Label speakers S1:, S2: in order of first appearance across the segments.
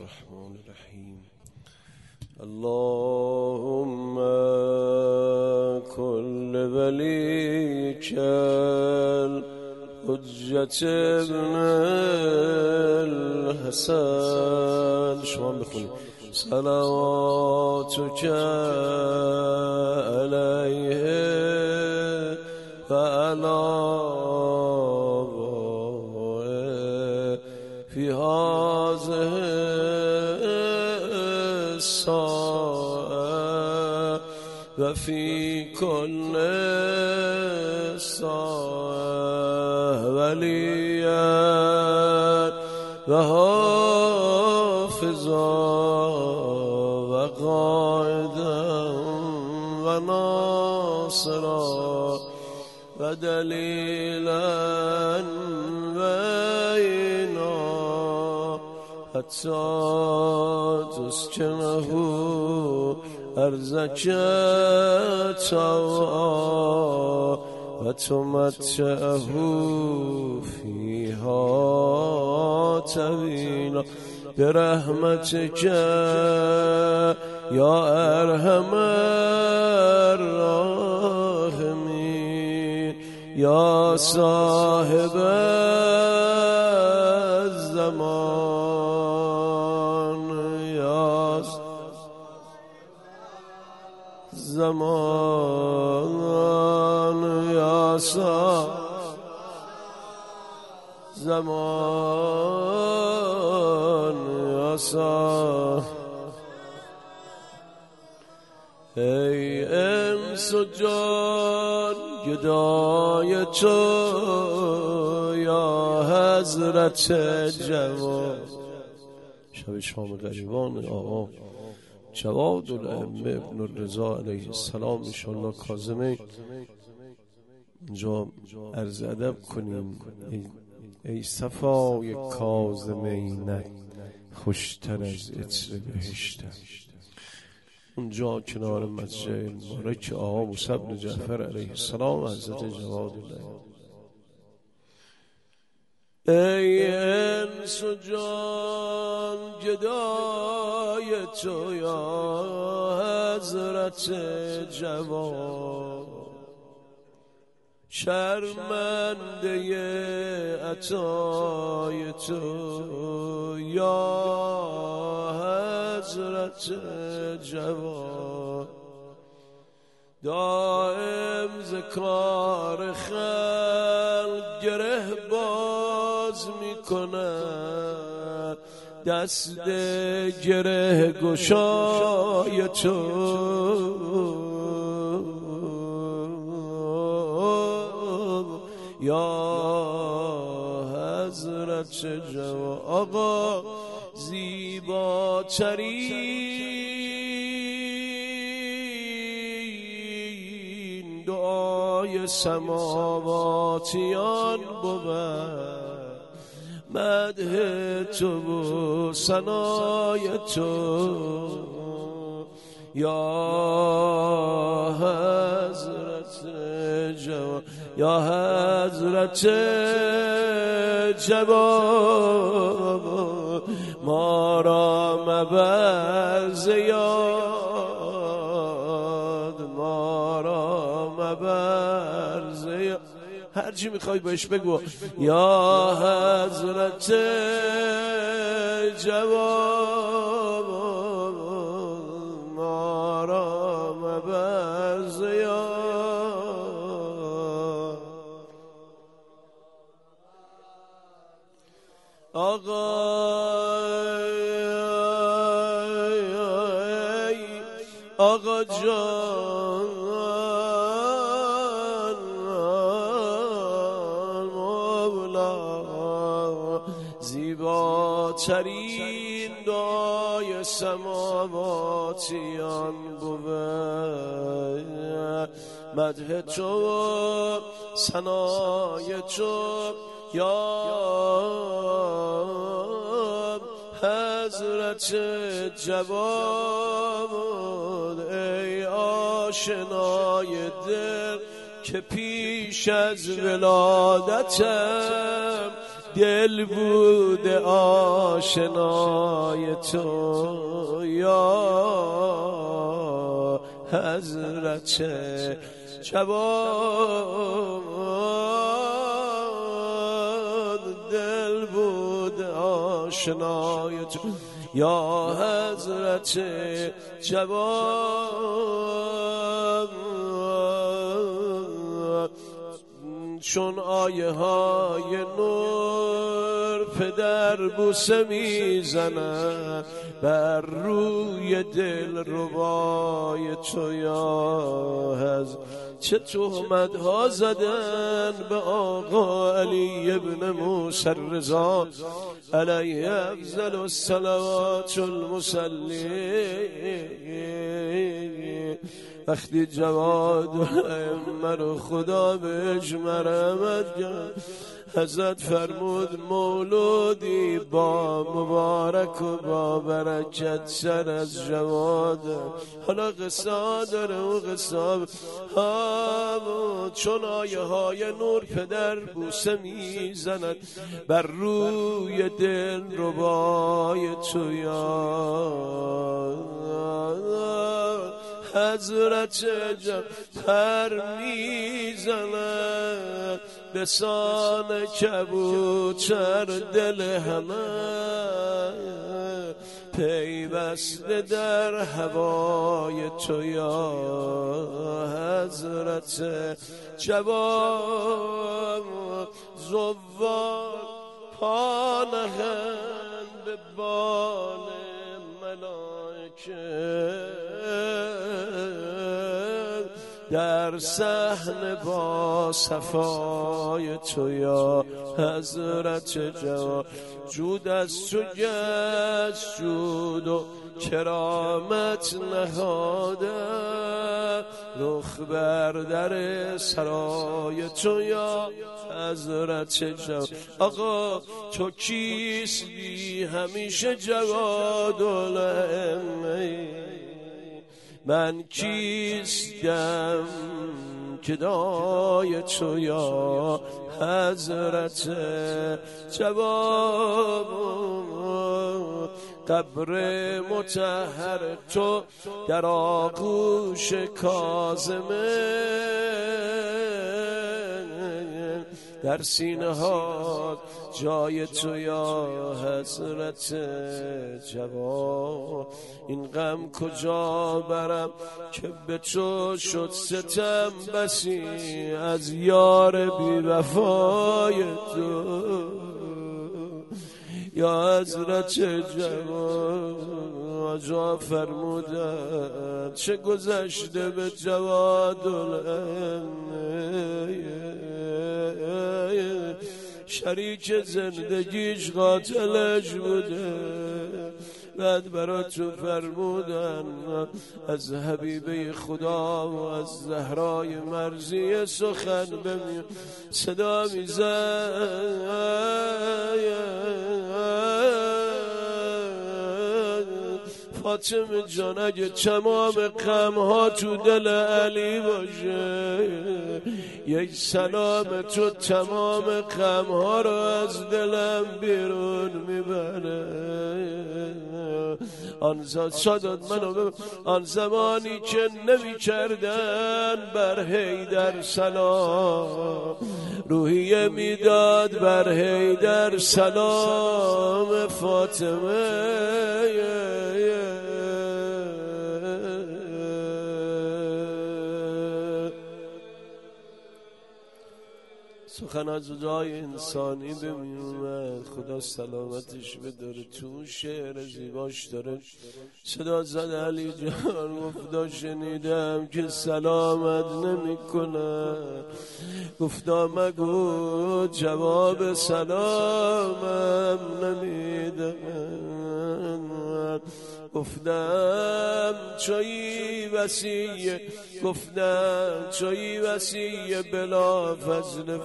S1: الرحمن الرحیم اللهم كل وليك الحجة ابن الحسن. شما بخونید صلواتك عليه وفي كل ساعة وليا وحافظا وقائدا وناصرا ودليلا بينا حتى تسكنه أرزك طوعا وتمتعه فيها طويلا برحمتك يا أرحم الراحمين يا صاحب زمان صاحب زمان صاحب ای انس و جان گدای تو یا حضرت جوان. شب شام غریبان آقا. جواد الائمه ابن الرضا علیه السلام انشاءالله کازمه اینجا عرض ادب کنیم. ای, ای صفای کازمینک خوشتر از عطر بهشتر اونجا کنار مسجد مبارک آقا موسی بن جعفر علیه السلام حضرت جواد ای انس و جان گدای تو یا حضرت جواد شرمنده عطای تو یا حضرت جوان. دائم ذکار خلق گره باز می‌کند. دست گره گشای تو. یا حضرت جوا آقا زیبا دعای سماواتیان بود. مده تو و سنای تو. یا حضرت جوان یا حضرت جواب ما را مبر زیاد هر چی می‌خوای بهش بگو. یا حضرت جواب ما را مبر زیاد آقا آقا جان. زیباترین دای سماواتیان بود مده تو سنای تو یا حضرت جواد ای آشنای دل که پیش از ولادتم دل بود آشنای تو یا حضرت جواد دل بود آشنای تو یا حضرت جواد. چون آیه های نور پدر بوسه می‌زند بر روی دل روای تو یا هز چه تهمت ها زدن به آقا علی ابن موسی رضا علیه افضل الصلوات المسلی وقتی جواد مرو خدا بهش مرمت کرد حضرت فرمود مولودی با مبارک و با برکت سر از جواد. حالا قصه داره و قصه چون آیه های نور پدر بوسه می‌زند بر روی دل ربای تو حضرت جم پر می‌زند به سان کبوتر دل همه. پیوسته در هوای تو یا حضرت جوان. زوار پانهند به بال ملائکه. در صحن با صفای تو یا حضرت جوان جود از تو گشت جود و کرامت نهاده. رخ بر در سرای تو یا حضرت جوان. آقا تو کیستی؟ همیشه جواد من کیستم که دای تو یا حضرت جواب قبر متحر تو در آغوش کازمه در سینه ها جای تو یا حضرت جوان. این غم کجا برم که به تو شد ستم بسی از یار بی وفای تو؟ یا حضرت جوان جا فرمودن چه گذشته به جواد شریک زندگیش قاتلش بوده. بعد برا تو فرمودن از حبیبه خدا و از زهرای مرزی سخن بمی صدا میزن فاطمه جان اگه تمام غم ها تو دل علی باشه. یک سلام تو تمام غم ها رو از دلم بیرون می‌بره. آن شادت منو آن زمانی که نمی کردن بر هیدر سلام. روحیه می‌داد بر هیدر سلام. فاطمه سخن از جای انسانی بمیومد. خدا سلامتش بداره. تو شعر زیباش داره. صدا زد علی جان. گفتا شنیدم که سلامت نمی‌کنه گفتا مگو جواب سلامم نمیدم. گفتم چایی وسیع گفتم چایی وسیع بلا فضل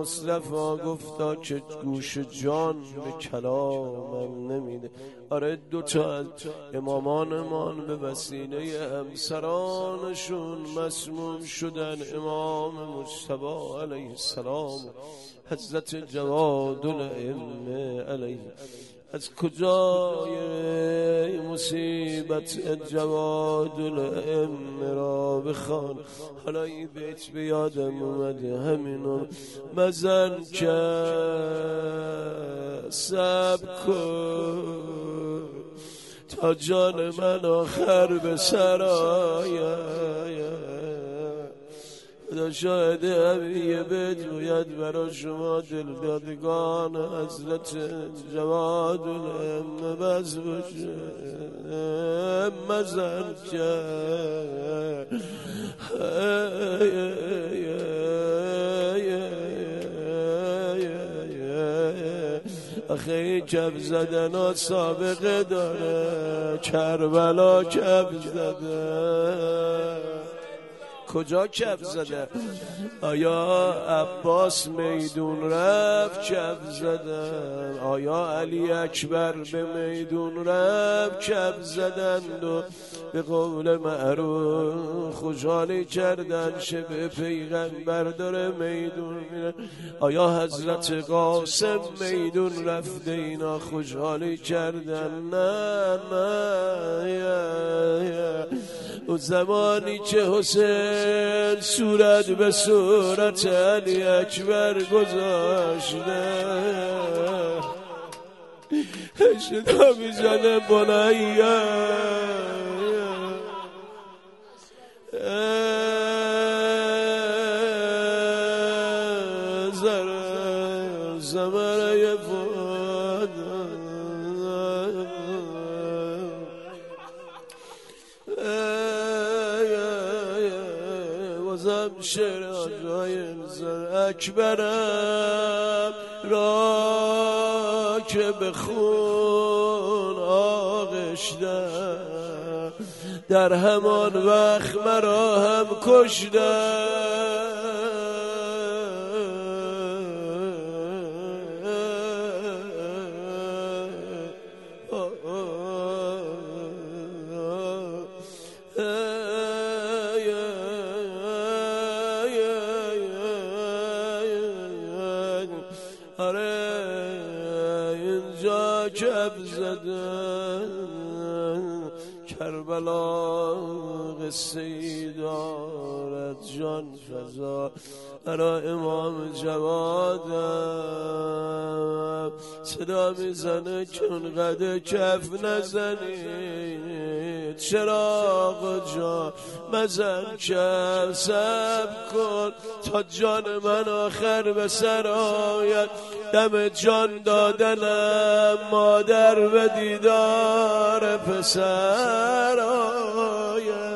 S1: مصطفى گفتا که گوش جان به کلامم نمیده. آره دوتا از امامانمان به وسیله همسرانشون مسموم شدن امام مصطفى علیه السلام حضرت جواد علیه از کجای مصیبت جواد الائمه را بخوان؟ حالا این بیت به یادم اومده همینو مزن که سب کن. تا جان من آخر به سرایه خدا شاهد یه بجوید برا شما دلدادگان حضرت جواد الهم بز باشه. مزن کرد آخه این کف زدن ها سابقه داره. کربلا کف زدن کجا کف زده؟ آیا عباس میدون رفت کف زدن آیا علی اکبر به میدون رفت کف زدند و به قول معروف خوشحالی کردن شب پیغمبر داره میدون میره. آیا حضرت قاسم میدون رفته اینا خوشحالی کردن؟ نه نه. و زمانی که حسین صورت به صورت علی اکبر گذاشته. شدا می‌زنه بنایه بازم شعر اکبرم. را که به خون آغشتم. در همان وقت مرا هم کشتم. جان فضا. برا امام جوادم. صدا می‌زنه چون قد کف نزنید. چراغ جان مزن کف سب کن. تا جان من آخر به سر آید. دم جان دادنم مادر به دیدار پسر همون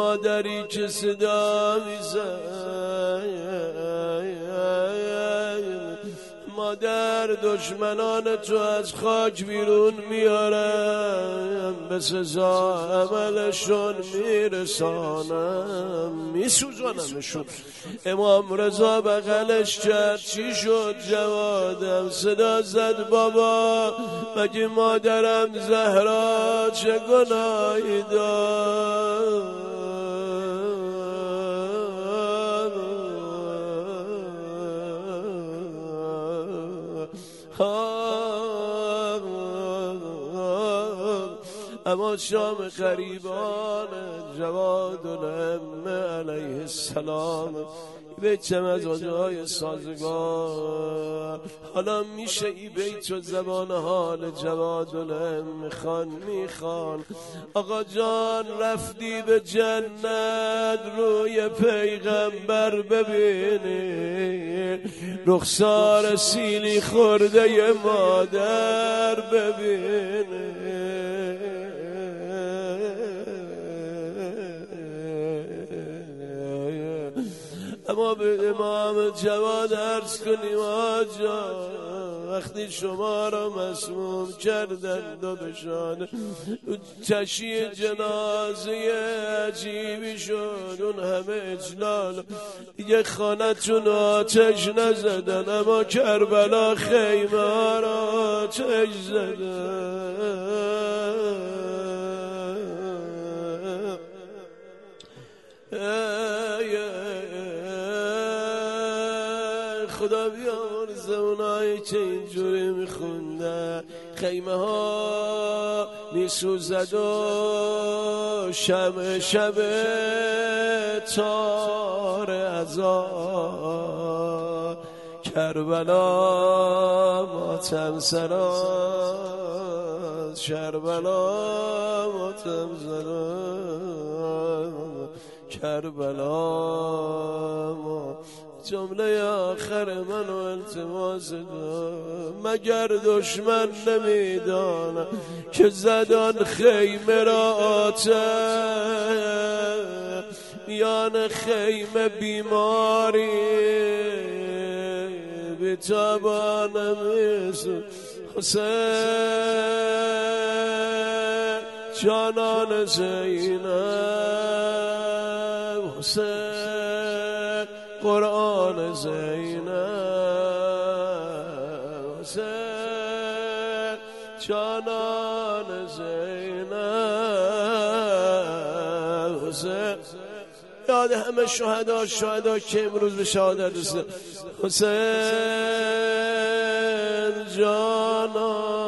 S1: مادری که صدا میزن مادر دشمنان تو از خاک بیرون میارم به سزا عملشون میرسانم میسوزانمشون. امام رضا بغلش کرد. چی شد جوادم صدا زد بابا. مگه مادرم زهرا چه گناهی داد اما شام خریبان جواد الامه علیه السلام. بیتم از های سازگار. حالا میشه ای بیت و زبان حال جواد الام خان می‌خوان. آقا جان رفتی به جنت روی پیغمبر ببینی. رخسار سیلی خورده مادر ببینی. اما به امام جواد عرض کنیم آجا. وقتی شما را مسموم کردن دادشان چشی جنازه عجیبی شد اون همه اجلال. دیگه خانتون آتش نزدن اما کربلا خیمه را آتش زدن. خدا بیامرزه اونایی که اینجوری میخونده. خیمه ها میسوزد و شب شب تار ازا کربلا ماتم سراز شربلا ماتم سراز کربلا ما جمله آخر من و التماس مگر دشمن نمی‌دانم که زدان خیمه را آتش میان خیمه بیماری بیتابانم حسین. جانان زینب حسین. قرآن زینب حسین جانان زینب حسین. یاد همه شهدا شهدا که امروز به شهادت رسیدن. حسین جانان